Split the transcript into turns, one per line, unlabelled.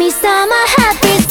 me, summer happy.